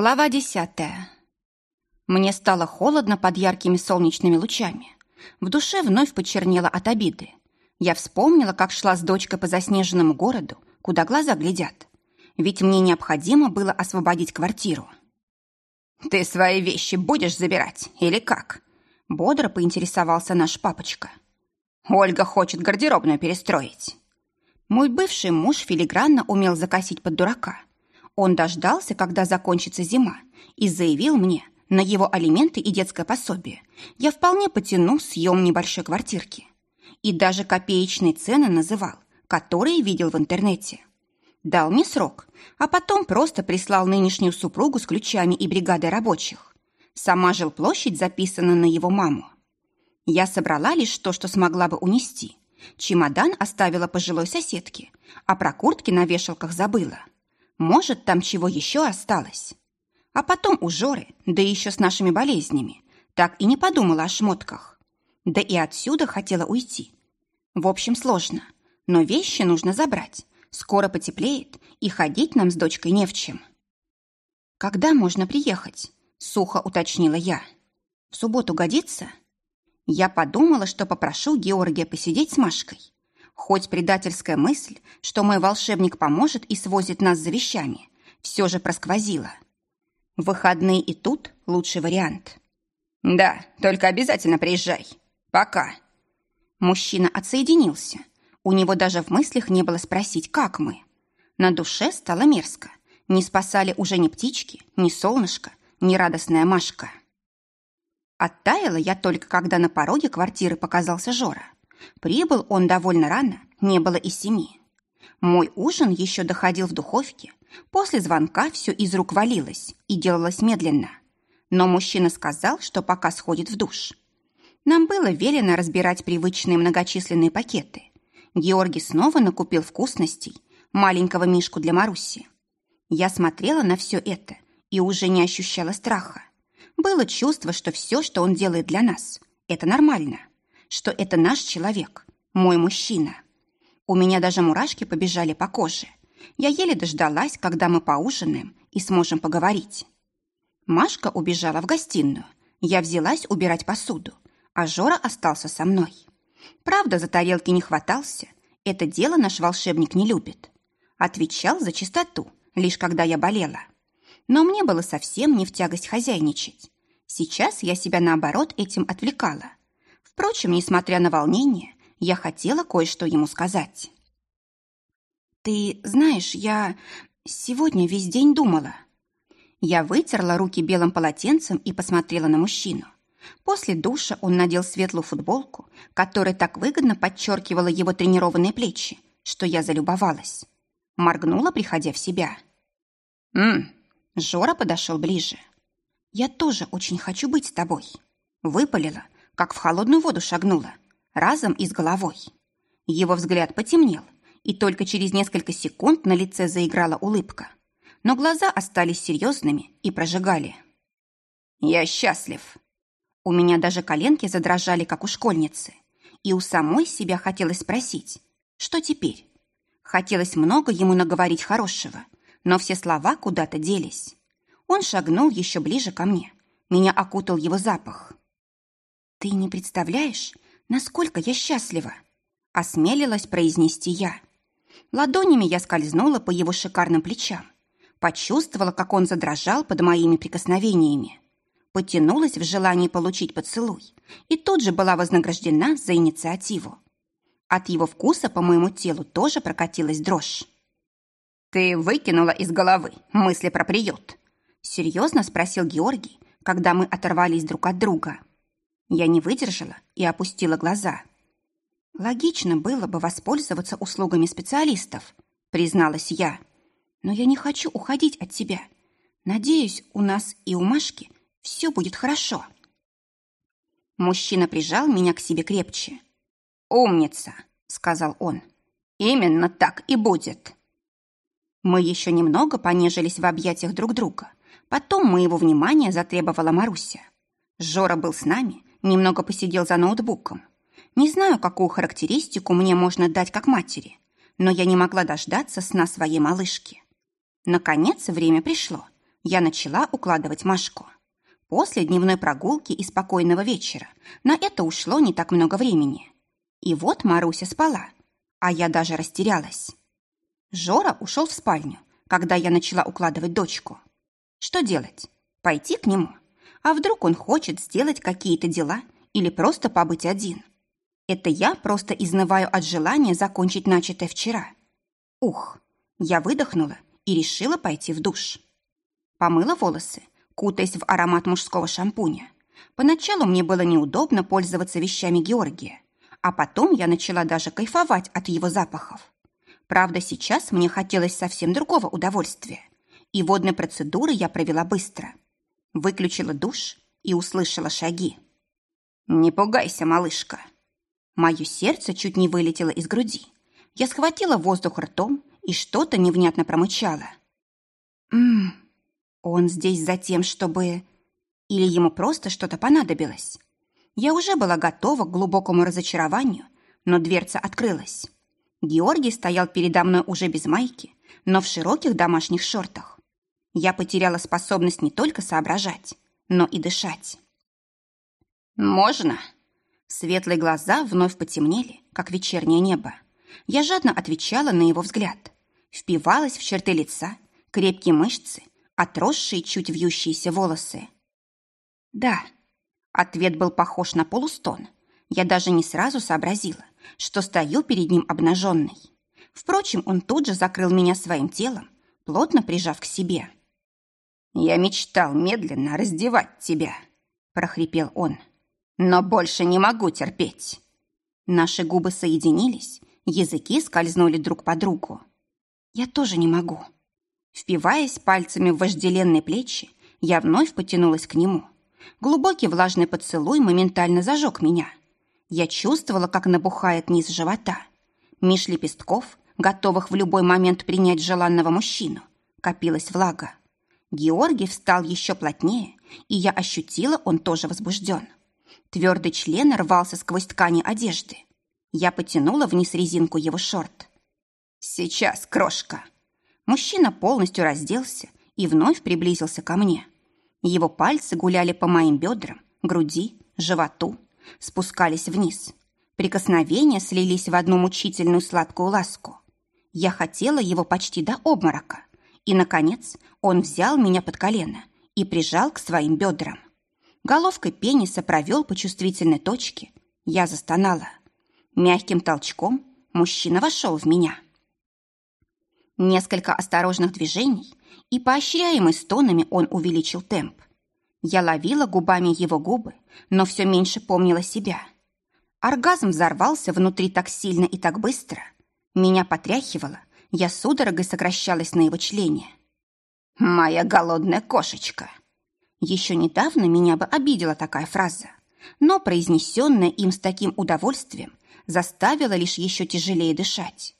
Глава десятая. Мне стало холодно под яркими солнечными лучами. В душе вновь почернело от обиды. Я вспомнила, как шла с дочкой по заснеженному городу, куда глаза глядят. Ведь мне необходимо было освободить квартиру. «Ты свои вещи будешь забирать или как?» Бодро поинтересовался наш папочка. «Ольга хочет гардеробную перестроить». Мой бывший муж филигранно умел закосить под дурака – он дождался, когда закончится зима, и заявил мне, на его алименты и детское пособие я вполне потяну съем небольшой квартирки. И даже копеечные цены называл, которые видел в интернете. Дал мне срок, а потом просто прислал нынешнюю супругу с ключами и бригадой рабочих. Сама жилплощадь записана на его маму. Я собрала лишь то, что смогла бы унести. Чемодан оставила пожилой соседке, а про куртки на вешалках забыла. Может, там чего еще осталось? А потом у Жоры, да еще с нашими болезнями, так и не подумала о шмотках. Да и отсюда хотела уйти. В общем, сложно. Но вещи нужно забрать. Скоро потеплеет, и ходить нам с дочкой не в чем. «Когда можно приехать?» — сухо уточнила я. «В субботу годится?» Я подумала, что попрошу Георгия посидеть с Машкой. Хоть предательская мысль, что мой волшебник поможет и свозит нас за вещами, все же просквозила. Выходные и тут лучший вариант. «Да, только обязательно приезжай. Пока». Мужчина отсоединился. У него даже в мыслях не было спросить, как мы. На душе стало мерзко. Не спасали уже ни птички, ни солнышко, ни радостная Машка. Оттаяла я только, когда на пороге квартиры показался Жора. Прибыл он довольно рано, не было и семи. Мой ужин еще доходил в духовке. После звонка все из рук валилось и делалось медленно. Но мужчина сказал, что пока сходит в душ. Нам было велено разбирать привычные многочисленные пакеты. Георгий снова накупил вкусностей, маленького мишку для Маруси. Я смотрела на все это и уже не ощущала страха. Было чувство, что все, что он делает для нас, это нормально что это наш человек, мой мужчина. У меня даже мурашки побежали по коже. Я еле дождалась, когда мы поужинаем и сможем поговорить. Машка убежала в гостиную. Я взялась убирать посуду, а Жора остался со мной. Правда, за тарелки не хватался. Это дело наш волшебник не любит. Отвечал за чистоту, лишь когда я болела. Но мне было совсем не в тягость хозяйничать. Сейчас я себя, наоборот, этим отвлекала. Впрочем, несмотря на волнение, я хотела кое-что ему сказать. «Ты знаешь, я сегодня весь день думала». Я вытерла руки белым полотенцем и посмотрела на мужчину. После душа он надел светлую футболку, которая так выгодно подчеркивала его тренированные плечи, что я залюбовалась. Моргнула, приходя в себя. «М-м». Жора подошел ближе. «Я тоже очень хочу быть с тобой». Выпалила, как в холодную воду шагнула, разом и с головой. Его взгляд потемнел, и только через несколько секунд на лице заиграла улыбка. Но глаза остались серьезными и прожигали. «Я счастлив!» У меня даже коленки задрожали, как у школьницы. И у самой себя хотелось спросить, что теперь? Хотелось много ему наговорить хорошего, но все слова куда-то делись. Он шагнул еще ближе ко мне. Меня окутал его запах. «Ты не представляешь, насколько я счастлива!» Осмелилась произнести я. Ладонями я скользнула по его шикарным плечам. Почувствовала, как он задрожал под моими прикосновениями. Потянулась в желании получить поцелуй и тут же была вознаграждена за инициативу. От его вкуса по моему телу тоже прокатилась дрожь. «Ты выкинула из головы мысли про приют?» Серьезно спросил Георгий, когда мы оторвались друг от друга. Я не выдержала и опустила глаза. Логично было бы воспользоваться услугами специалистов, призналась я. Но я не хочу уходить от тебя. Надеюсь, у нас и у Машки все будет хорошо. Мужчина прижал меня к себе крепче. «Умница!» — сказал он. «Именно так и будет!» Мы еще немного понежились в объятиях друг друга. Потом моего внимания затребовала Маруся. Жора был с нами, немного посидел за ноутбуком. Не знаю, какую характеристику мне можно дать как матери, но я не могла дождаться сна своей малышки. Наконец время пришло. Я начала укладывать Машку. После дневной прогулки и спокойного вечера на это ушло не так много времени. И вот Маруся спала, а я даже растерялась. Жора ушел в спальню, когда я начала укладывать дочку. Что делать? Пойти к нему? А вдруг он хочет сделать какие-то дела или просто побыть один? Это я просто изнываю от желания закончить начатое вчера. Ух, я выдохнула и решила пойти в душ. Помыла волосы, кутаясь в аромат мужского шампуня. Поначалу мне было неудобно пользоваться вещами Георгия, а потом я начала даже кайфовать от его запахов. Правда, сейчас мне хотелось совсем другого удовольствия, и водные процедуры я провела быстро. Выключила душ и услышала шаги. «Не пугайся, малышка!» Мое сердце чуть не вылетело из груди. Я схватила воздух ртом и что-то невнятно промычала. «Ммм, он здесь за тем, чтобы... Или ему просто что-то понадобилось? Я уже была готова к глубокому разочарованию, но дверца открылась. Георгий стоял передо мной уже без майки, но в широких домашних шортах. Я потеряла способность не только соображать, но и дышать. «Можно?» Светлые глаза вновь потемнели, как вечернее небо. Я жадно отвечала на его взгляд. Впивалась в черты лица, крепкие мышцы, отросшие чуть вьющиеся волосы. «Да». Ответ был похож на полустон. Я даже не сразу сообразила, что стою перед ним обнаженной. Впрочем, он тут же закрыл меня своим телом, плотно прижав к себе. «Я мечтал медленно раздевать тебя», — прохрипел он. «Но больше не могу терпеть». Наши губы соединились, языки скользнули друг по другу. «Я тоже не могу», Впиваясь пальцами в вожделенные плечи, я вновь потянулась к нему. Глубокий влажный поцелуй моментально зажег меня. Я чувствовала, как набухает низ живота. Меж лепестков, готовых в любой момент принять желанного мужчину, копилась влага. Георгий встал еще плотнее, и я ощутила, он тоже возбужден. Твердый член рвался сквозь ткани одежды. Я потянула вниз резинку его шорт. «Сейчас, крошка!» Мужчина полностью разделся и вновь приблизился ко мне. Его пальцы гуляли по моим бедрам, груди, животу, спускались вниз. Прикосновения слились в одну мучительную сладкую ласку. Я хотела его почти до обморока. И, наконец, он взял меня под колено и прижал к своим бедрам. Головкой пениса провел по чувствительной точке. Я застонала. Мягким толчком мужчина вошел в меня. Несколько осторожных движений, и, поощряемый стонами, он увеличил темп. Я ловила губами его губы, но все меньше помнила себя. Оргазм взорвался внутри так сильно и так быстро. Меня потряхивало, я судорогой сокращалась на его члене. «Моя голодная кошечка!» Еще недавно меня бы обидела такая фраза, но произнесенная им с таким удовольствием заставила лишь еще тяжелее дышать.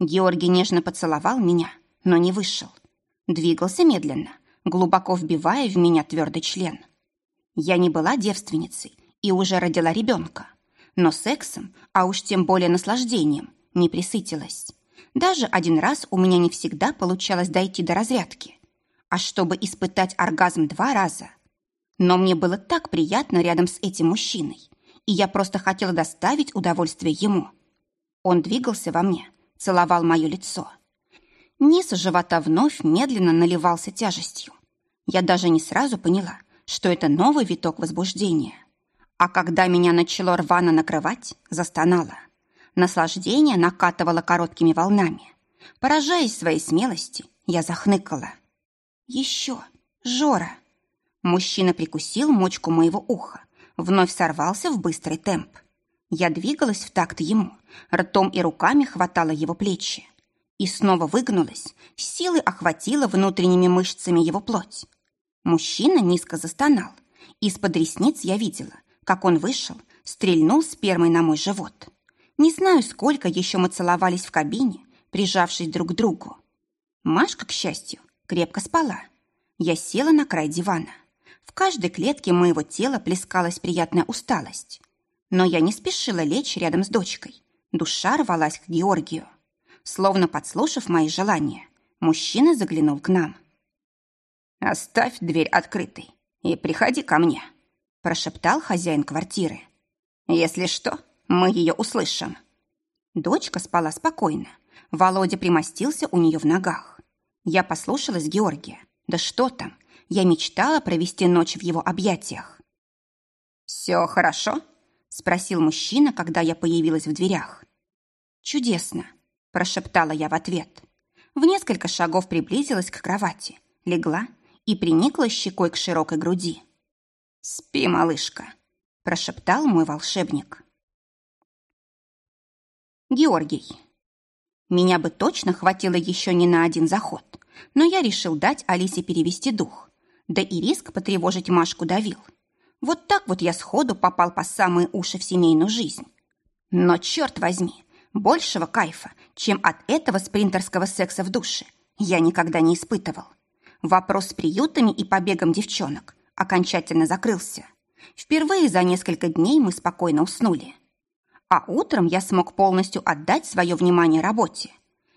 Георгий нежно поцеловал меня, но не вышел. Двигался медленно, глубоко вбивая в меня твердый член. Я не была девственницей и уже родила ребенка, но сексом, а уж тем более наслаждением, не присытилась. Даже один раз у меня не всегда получалось дойти до разрядки. А чтобы испытать оргазм два раза. Но мне было так приятно рядом с этим мужчиной, и я просто хотела доставить удовольствие ему. Он двигался во мне, целовал мое лицо. Низ живота вновь медленно наливался тяжестью. Я даже не сразу поняла, что это новый виток возбуждения. А когда меня начало рвано накрывать, застонала. Наслаждение накатывало короткими волнами. Поражаясь своей смелости, я захныкала. «Еще! Жора!» Мужчина прикусил мочку моего уха, вновь сорвался в быстрый темп. Я двигалась в такт ему, ртом и руками хватала его плечи. И снова выгнулась, силой охватила внутренними мышцами его плоть. Мужчина низко застонал. Из-под ресниц я видела, как он вышел, стрельнул спермой на мой живот. Не знаю, сколько еще мы целовались в кабине, прижавшись друг к другу. Машка, к счастью, крепко спала. Я села на край дивана. В каждой клетке моего тела плескалась приятная усталость. Но я не спешила лечь рядом с дочкой. Душа рвалась к Георгию. Словно подслушав мои желания, мужчина заглянул к нам. «Оставь дверь открытой и приходи ко мне», прошептал хозяин квартиры. «Если что, мы ее услышим». Дочка спала спокойно. Володя примостился у нее в ногах. Я послушалась Георгия. Да что там, я мечтала провести ночь в его объятиях. «Все хорошо?» – спросил мужчина, когда я появилась в дверях. «Чудесно», – прошептала я в ответ. В несколько шагов приблизилась к кровати, легла и приникла щекой к широкой груди. «Спи, малышка», – прошептал мой волшебник. Георгий. Меня бы точно хватило еще не на один заход, но я решил дать Алисе перевести дух. Да и риск потревожить Машку давил. Вот так вот я сходу попал по самые уши в семейную жизнь. Но, черт возьми, большего кайфа, чем от этого спринтерского секса в душе, я никогда не испытывал. Вопрос с приютами и побегом девчонок окончательно закрылся. Впервые за несколько дней мы спокойно уснули. А утром я смог полностью отдать свое внимание работе.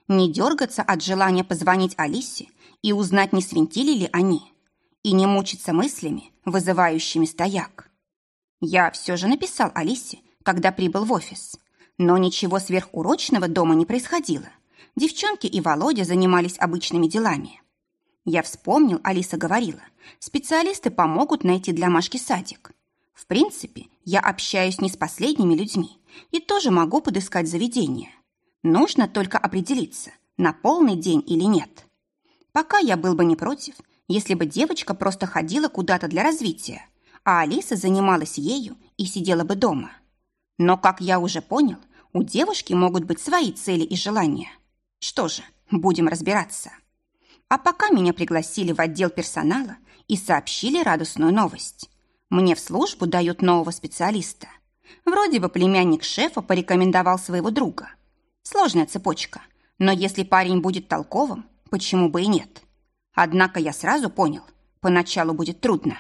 Не дергаться от желания позвонить Алисе и узнать, не свинтили ли они. И не мучиться мыслями, вызывающими стояк. Я все же написал Алисе, когда прибыл в офис. Но ничего сверхурочного дома не происходило. Девчонки и Володя занимались обычными делами. Я вспомнил, Алиса говорила, специалисты помогут найти для Машки садик. В принципе, я общаюсь не с последними людьми и тоже могу подыскать заведение. Нужно только определиться, на полный день или нет. Пока я был бы не против, если бы девочка просто ходила куда-то для развития, а Алиса занималась ею и сидела бы дома. Но, как я уже понял, у девушки могут быть свои цели и желания. Что же, будем разбираться. А пока меня пригласили в отдел персонала и сообщили радостную новость. Мне в службу дают нового специалиста. Вроде бы племянник шефа порекомендовал своего друга. Сложная цепочка, но если парень будет толковым, почему бы и нет? Однако я сразу понял, поначалу будет трудно.